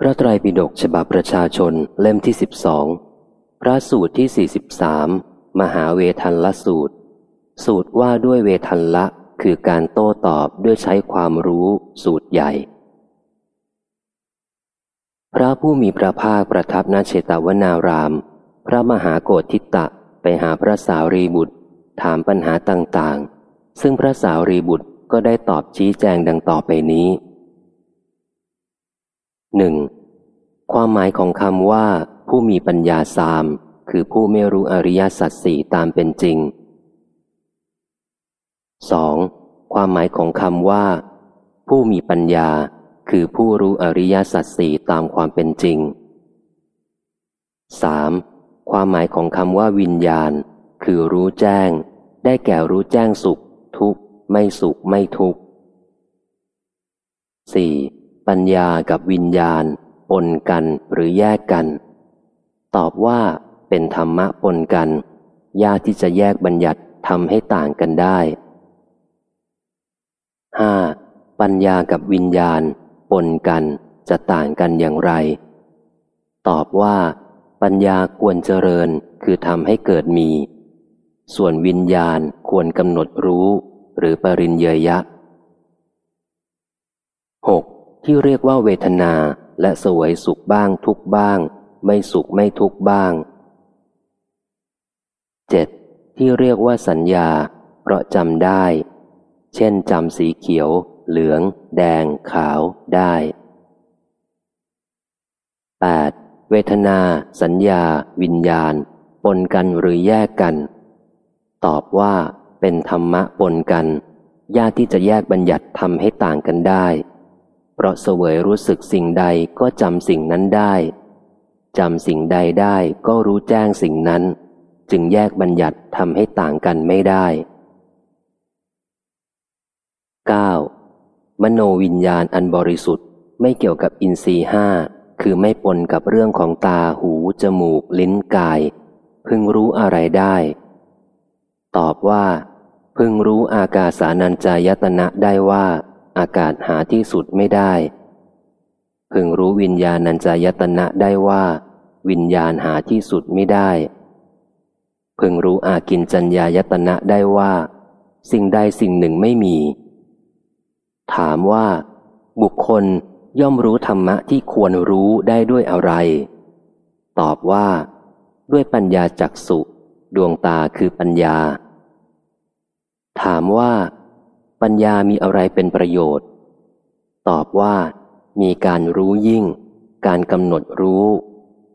พระไตรปิฎกฉบับประชาชนเล่มที่สิบสองพระสูตรที่สี่สิบสามมหาเวทันละสูตร สูตรว่าด้วยเวทันละคือการโต้ตอบด้วยใช้ความรู้สูตรใหญ่ พระผู้มีพระภาคประทับณเชตวนาราม พระมหาโกฏทิตะไปหาพระสาวรีบุตร ถามปัญหาต่างๆ ซึ่งพระสาวรีบุตรก็ได้ตอบชี้แจงดังต่อไปนี้ หนึ่งความหมายของคำว่า ผู้มีปัญญาสาม คือผู้ไม่รู้อริยสัจสี่ตามเป็นจริง 2. ความหมายของคำว่า ผู้มีปัญญา คือผู้รู้อริยสัจสี่ตามความเป็นจริง 3. ความหมายของคำว่าวิญญาณ คือรู้แจ้ง ได้แก่รู้แจ้งสุข ทุกข์ ไม่สุขไม่ทุกข์ 4. ปัญญากับวิญญาณ ปนกันหรือแยกกัน ตอบว่าเป็นธรรมะปนกัน ยากที่จะแยกบัญญัติทำให้ต่างกันได้ 5. ปัญญากับวิญญาณ ปนกันจะต่างกันอย่างไร ตอบว่า ปัญญาควรเจริญคือทำให้เกิดมี ส่วนวิญญาณควรกำหนดรู้ หรือปริญเยยะ 6. ที่เรียกว่าเวทนาและสวยสุขบ้างทุกบ้าง ไม่สุขไม่ทุกบ้าง 7. ที่เรียกว่าสัญญา เพราะจำได้ เช่นจำสีเขียว เหลือง แดง ขาวได้ 8. เวทนา สัญญา วิญญาณ ปนกันหรือแยกกัน ตอบว่าเป็นธรรมะปนกัน ยากที่จะแยกบัญญัติทำให้ต่างกันได้ เพราะเสวยรู้สึกสิ่งใดก็จำสิ่งนั้นได้จำสิ่งใดได้ก็รู้แจ้งสิ่งนั้น จึงแยกบัญญัติทำให้ต่างกันไม่ได้ 9. มโนวิญญาณอันบริสุทธิ์ไม่เกี่ยวกับอินทรีห้าคือไม่ปนกับเรื่องของตาหู จมูก ลิ้นกาย พึงรู้อะไรได้ ตอบว่า พึงรู้อากาสานัญจายตนะได้ว่า อากาศหาที่สุดไม่ได้ พึงรู้วิญญาณัญจายตนะได้ว่า วิญญาณหาที่สุดไม่ได้ พึงรู้อากินจัญญายตนะได้ว่า สิ่งใดสิ่งหนึ่งไม่มี ถามว่า บุคคลย่อมรู้ธรรมะที่ควรรู้ได้ด้วยอะไร ตอบว่า ด้วยปัญญาจักสุดวงตาคือปัญญา ถามว่า ปัญญามีอะไรเป็นประโยชน์ ตอบว่า มีการรู้ยิ่ง การกำหนดรู้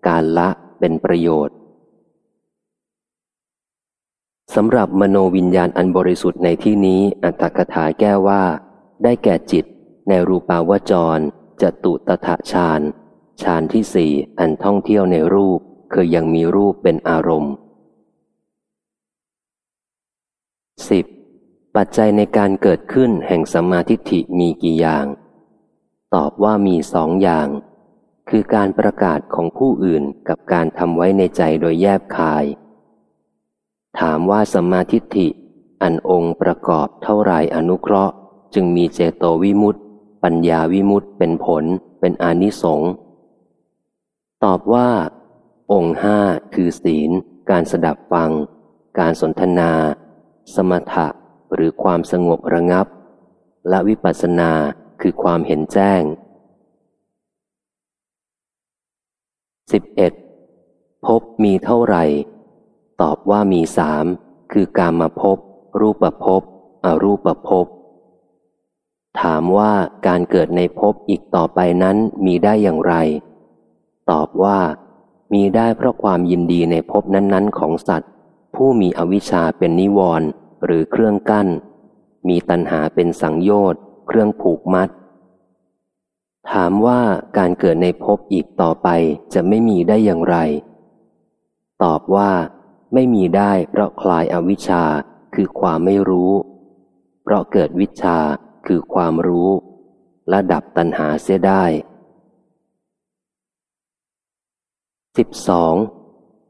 การละเป็นประโยชน์สำหรับมโนวิญญาณอันบริสุทธิ์ในที่นี้อัตถกถาแก้ว่า ได้แก่จิต ในรูปาวจรจตุตถะฌานฌานที่สี่อันท่องเที่ยวในรูป คือยังมีรูปเป็นอารมณ์สิบ ปัจจัยในการเกิดขึ้นแห่งสัมมาทิฏฐิมีกี่อย่าง ตอบว่ามีสองอย่าง คือการประกาศของผู้อื่นกับการทำไว้ในใจโดยแยบคาย ถามว่าสัมมาทิฏฐิ อันองค์ประกอบเท่าไรอนุเคราะห์ จึงมีเจโตวิมุตติ ปัญญาวิมุตติเป็นผล เป็นอนิสงส์ตอบว่า องค์ห้าคือศีล การสดับฟัง การสนทนา สมถะ หรือความสงบระงับ และวิปัสสนาคือความเห็นแจ้ง 11. พบมีเท่าไหร่ ตอบว่ามีสามคือการมาพบ รูปพบอรูปพบ ถามว่าการเกิดในภพอีกต่อไปนั้นมีได้อย่างไร ตอบว่า มีได้เพราะความยินดีในภพนั้น ๆ ของสัตว์ ผู้มีอวิชชาเป็นนิวรณ์ หรือเครื่องกั้น มีตัณหาเป็นสังโยชน์ เครื่องผูกมัด ถามว่าการเกิดในภพอีกต่อไปจะไม่มีได้อย่างไร ตอบว่า ไม่มีได้เพราะคลายอวิชชาคือความไม่รู้ เพราะเกิดวิชาคือความรู้ และดับตัณหาเสียได้สิบสอง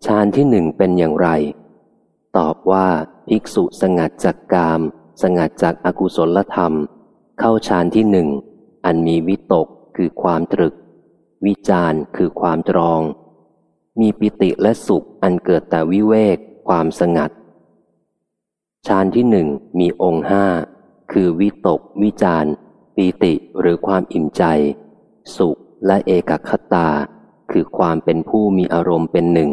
ฌานที่หนึ่งเป็นอย่างไร ตอบว่า ภิกษุสงัดจากกาม สงัดจากอากุศลธรรม เข้าฌานที่หนึ่ง อันมีวิตกคือความตรึก วิจารคือความตรอง มีปิติและสุขอันเกิดแต่วิเวก ความสงัดฌานที่หนึ่งมีองค์ห้าคือวิตก วิจารปีติหรือความอิ่มใจ สุขและเอกคตา คือความเป็นผู้มีอารมณ์เป็นหนึ่ง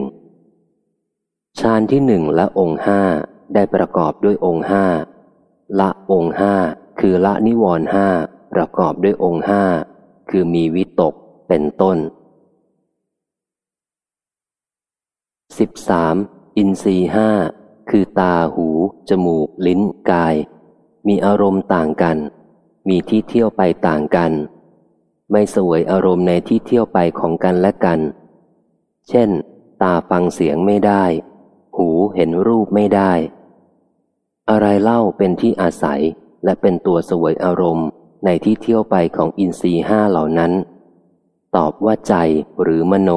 ฌานที่หนึ่งและองค์ห้า ได้ประกอบด้วยองค์ห้าละองค์ห้าคือละนิวรณ์ห้าประกอบด้วยองค์ห้าคือมีวิตกเป็นต้น 13. อินทรีห้าคือตาหู จมูก ลิ้นกาย มีอารมณ์ต่างกัน มีที่เที่ยวไปต่างกัน ไม่สวยอารมณ์ในที่เที่ยวไปของกันและกัน เช่น ตาฟังเสียงไม่ได้ หูเห็นรูปไม่ได้ อะไรเล่าเป็นที่อาศัยและเป็นตัวสวยอารมณ์ในที่เที่ยวไปของอินทรีห้าเหล่านั้น ตอบว่าใจหรือมโน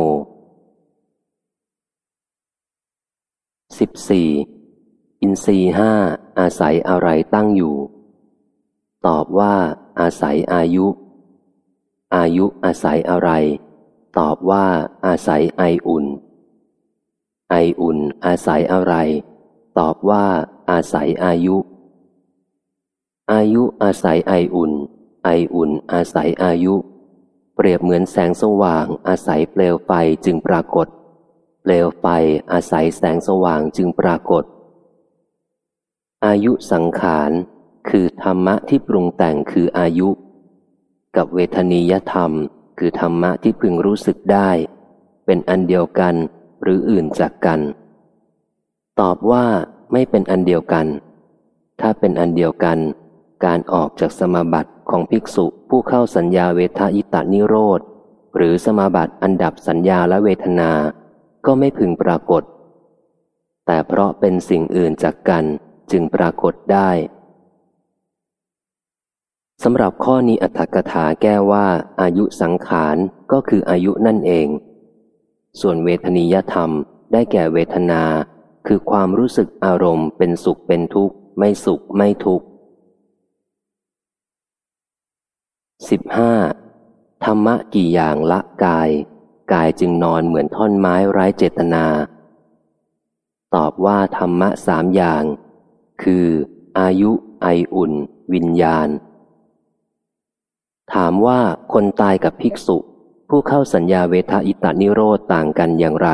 14. อินทรีห้าอาศัยอะไรตั้งอยู่ ตอบว่าอาศัยอายุ อายุอาศัยอะไร ตอบว่าอาศัยไออุ่น ไออุ่นอาศัยอะไร ตอบว่าอาศัยอายุ อายุอาศัยไออุ่น ไออุ่นอาศัยอายุ เปรียบเหมือนแสงสว่างอาศัยเปลวไฟจึงปรากฏ เปลวไฟอาศัยแสงสว่างจึงปรากฏ อายุสังขารคือธรรมะที่ปรุงแต่งคืออายุ กับเวทนียธรรม คือธรรมะที่พึงรู้สึกได้ เป็นอันเดียวกันหรืออื่นจากกัน ตอบว่าไม่เป็นอันเดียวกัน ถ้าเป็นอันเดียวกัน การออกจากสมาบัติของภิกษุผู้เข้าสัญญาเวทายตานิโรธ หรือสมาบัติอันดับสัญญาและเวทนา ก็ไม่พึงปรากฏ แต่เพราะเป็นสิ่งอื่นจากกันจึงปรากฏได้สำหรับข้อนี้อัตถกถาแก้ว่าอายุสังขารก็คืออายุนั่นเอง ส่วนเวทนิยธรรมได้แก่เวทนา คือความรู้สึกอารมณ์เป็นสุขเป็นทุกข์ ไม่สุขไม่ทุกข์สิบห้าธรรมะกี่อย่างละกาย กายจึงนอนเหมือนท่อนไม้ไร้เจตนา ตอบว่าธรรมะสามอย่าง คือ อายุ ไออุ่น วิญญาณ ถามว่าคนตายกับภิกษุ ผู้เข้าสัญญาเวทอิตานิโรธต่างกันอย่างไร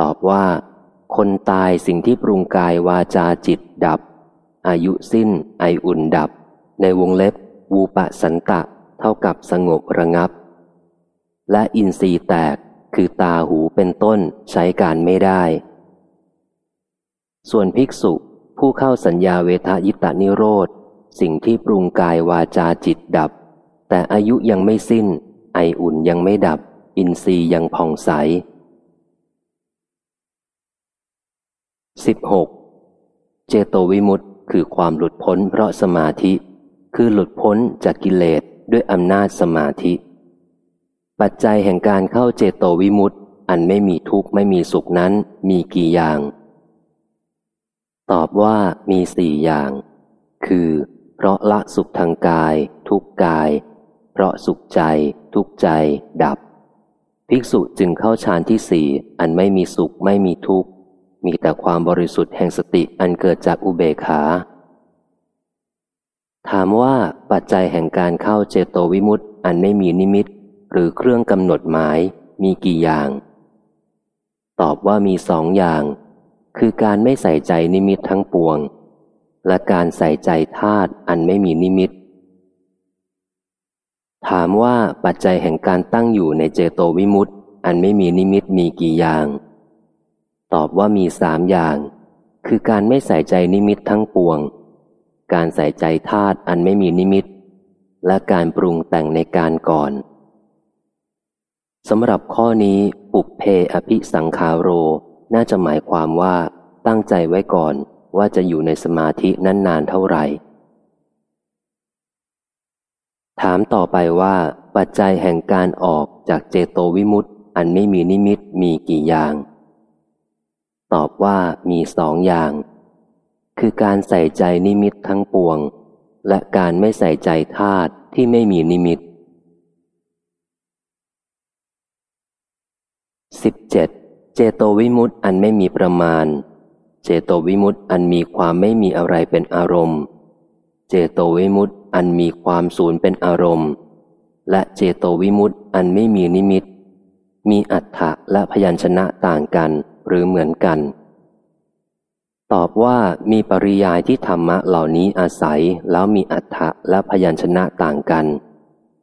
ตอบว่า คนตายสิ่งที่ปรุงกายวาจาจิตดับ อายุสิ้น ไออุ่นดับ ในวงเล็บ วูปะสันตะ เท่ากับสงบระงับ และอินทรีย์แตกคือตาหูเป็นต้นใช้การไม่ได้ ส่วนภิกษุผู้เข้าสัญญาเวทายตานิโรธ สิ่งที่ปรุงกายวาจาจิตดับ แต่อายุยังไม่สิ้น ไออุ่นยังไม่ดับ อินทรีย์ยังผ่องใส 16. เจโตวิมุตต์คือความหลุดพ้นเพราะสมาธิ คือหลุดพ้นจากกิเลสด้วยอำนาจสมาธิ ปัจจัยแห่งการเข้าเจโตวิมุตต์อันไม่มีทุกข์ไม่มีสุขนั้นมีกี่อย่าง ตอบว่ามีสี่อย่าง คือ เพราะละสุขทางกาย ทุกกาย เพราะสุขใจ ทุกใจ ดับ ภิกษุจึงเข้าฌานที่สี่อันไม่มีสุขไม่มีทุกข์ มีแต่ความบริสุทธิ์แห่งสติอันเกิดจากอุเบกขา ถามว่าปัจจัยแห่งการเข้าเจโตวิมุตต์อันไม่มีนิมิต หรือเครื่องกำหนดหมายมีกี่อย่าง ตอบว่ามีสองอย่าง คือการไม่ใส่ใจนิมิตทั้งปวง และการใส่ใจธาตุอันไม่มีนิมิต ถามว่าปัจจัยแห่งการตั้งอยู่ในเจโตวิมุตต์อันไม่มีนิมิตมีกี่อย่าง ตอบว่ามีสามอย่าง คือการไม่ใส่ใจนิมิตทั้งปวง การใส่ใจธาตุอันไม่มีนิมิต และการปรุงแต่งในการก่อนสำหรับข้อนี้ปุเพอภิสังคาโร น่าจะหมายความว่าตั้งใจไว้ก่อนว่าจะอยู่ในสมาธินั้นนานเท่าไหร่ ถามต่อไปว่า ปัจจัยแห่งการออกจากเจโตวิมุตต์อันไม่มีนิมิตมีกี่อย่าง ตอบว่ามีสองอย่าง คือการใส่ใจนิมิตทั้งปวง และการไม่ใส่ใจธาตุที่ไม่มีนิมิต 17. เจโตวิมุตต์อันไม่มีประมาณ เจโตวิมุตต์อันมีความไม่มีอะไรเป็นอารมณ์ เจโตวิมุตต์อันมีความศูนย์เป็นอารมณ์ และเจโตวิมุตต์อันไม่มีนิมิต มีอัฏฐะและพยัญชนะต่างกัน หรือเหมือนกัน ตอบว่ามีปริยายที่ธรรมะเหล่านี้อาศัยแล้วมีอัฏฐะและพยัญชนะต่างกัน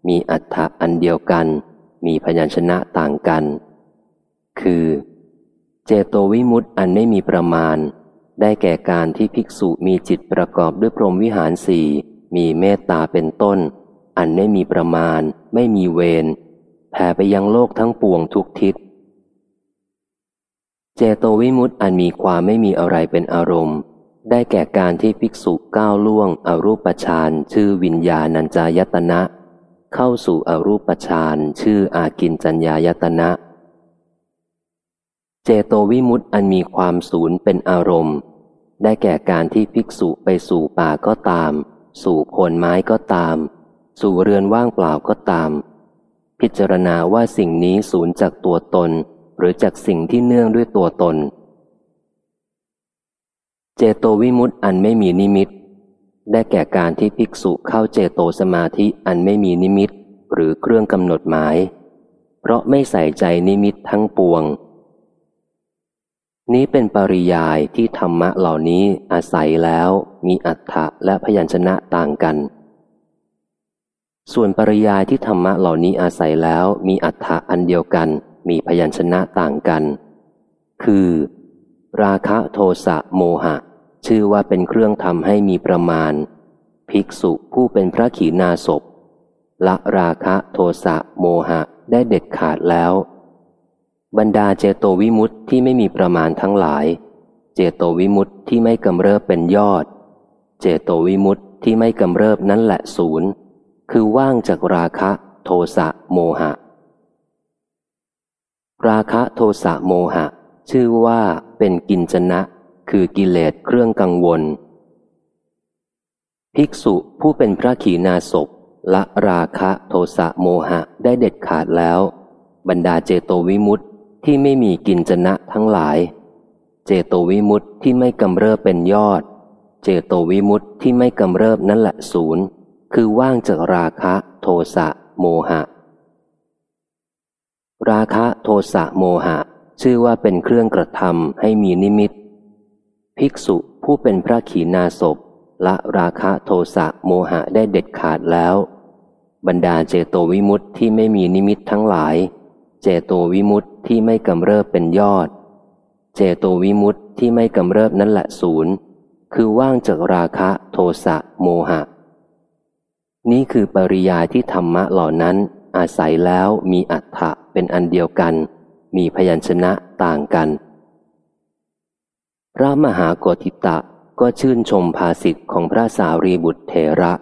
มีอัฏฐะอันเดียวกัน มีพยัญชนะต่างกัน คือ เจโตวิมุตต์อันไม่มีประมาณ ได้แก่การที่ภิกษุมีจิตประกอบด้วยพรหมวิหารสี่มีเมตตาเป็นต้น อันไม่มีประมาณ ไม่มีเวรแผ่ไปยังโลกทั้งปวงทุกทิศ เจโตวิมุตต์อันมีความไม่มีอะไรเป็นอารมณ์ ได้แก่การที่ภิกษุก้าวล่วงอรูปฌานชื่อวิญญาณัญจายตนะ เข้าสู่อรูปฌานชื่ออากินจัญญายตนะ เจโตวิมุตต์อันมีความศูนย์เป็นอารมณ์ ได้แก่การที่ภิกษุไปสู่ป่าก็ตาม สู่โคนไม้ก็ตาม สู่เรือนว่างเปล่าก็ตาม พิจารณาว่าสิ่งนี้ศูนย์จากตัวตน หรือจากสิ่งที่เนื่องด้วยตัวตน เจโตวิมุตต์อันไม่มีนิมิต ได้แก่การที่ภิกษุเข้าเจโตสมาธิอันไม่มีนิมิต หรือเครื่องกำหนดหมาย เพราะไม่ใส่ใจนิมิตทั้งปวง นี้เป็นปริยายที่ธรรมะเหล่านี้อาศัยแล้วมีอัฏฐะและพยัญชนะต่างกันส่วนปริยายที่ธรรมะเหล่านี้อาศัยแล้วมีอัฏฐะอันเดียวกัน มีพยัญชนะต่างกัน คือ ราคะโทสะโมหะ ชื่อว่าเป็นเครื่องทำให้มีประมาณ ภิกษุผู้เป็นพระขีณาสพละราคะโทสะโมหะได้เด็ดขาดแล้ว บรรดาเจโตวิมุตติที่ไม่มีประมาณทั้งหลาย เจโตวิมุตติที่ไม่กำเริบเป็นยอด เจโตวิมุตติที่ไม่กำเริบนั่นแหละศูนย์คือว่างจากราคะ โทสะโมหะ ราคะโทสะโมหะ ชื่อว่าเป็นกินจนะ คือกิเลสเครื่องกังวล ภิกษุผู้เป็นพระขีณาสพละราคะโทสะโมหะได้เด็ดขาดแล้ว บรรดาเจโตวิมุตติที่ไม่มีกินจนะทั้งหลาย เจโตวิมุตติที่ไม่กำเริบเป็นยอด เจโตวิมุตติที่ไม่กำเริบนั่นแหละศูนย์คือว่างจากราคะ โทสะโมหะ ราคะโทสะโมหะ ชื่อว่าเป็นเครื่องกระทำให้มีนิมิต ภิกษุผู้เป็นพระขีณาสพละราคะโทสะโมหะได้เด็ดขาดแล้ว บรรดาเจโตวิมุตติที่ไม่มีนิมิตทั้งหลาย เจโตวิมุตติที่ไม่กำเริบเป็นยอด เจโตวิมุตติที่ไม่กำเริบนั่นแหละศูนย์คือว่างจากราคะโทสะโมหะ นี่คือปริยายที่ธรรมะเหล่านั้น อาศัยแล้วมีอัฏฐะเป็นอันเดียวกัน มีพยัญชนะต่างกัน พระมหากธิตะก็ชื่นชมภาสิทธิ์ของพระสารีบุตรเทระ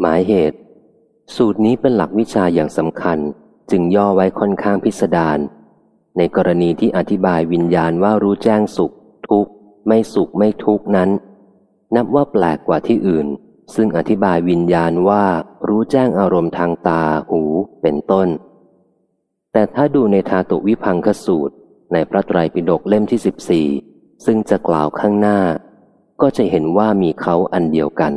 หมายเหตุ สูตรนี้เป็นหลักวิชาอย่างสำคัญจึงย่อไว้ค่อนข้างพิสดารในกรณีที่อธิบายวิญญาณว่ารู้แจ้งสุข ทุกข์ ไม่สุขไม่ทุกข์นั้น นับว่าแปลกกว่าที่อื่น ซึ่งอธิบายวิญญาณว่ารู้แจ้งอารมณ์ทางตาหูเป็นต้น แต่ถ้าดูในทาตุวิพังคสูตร ในพระไตรปิฎกเล่มที่สิบสี่ซึ่งจะกล่าวข้างหน้า ก็จะเห็นว่ามีเขาอันเดียวกัน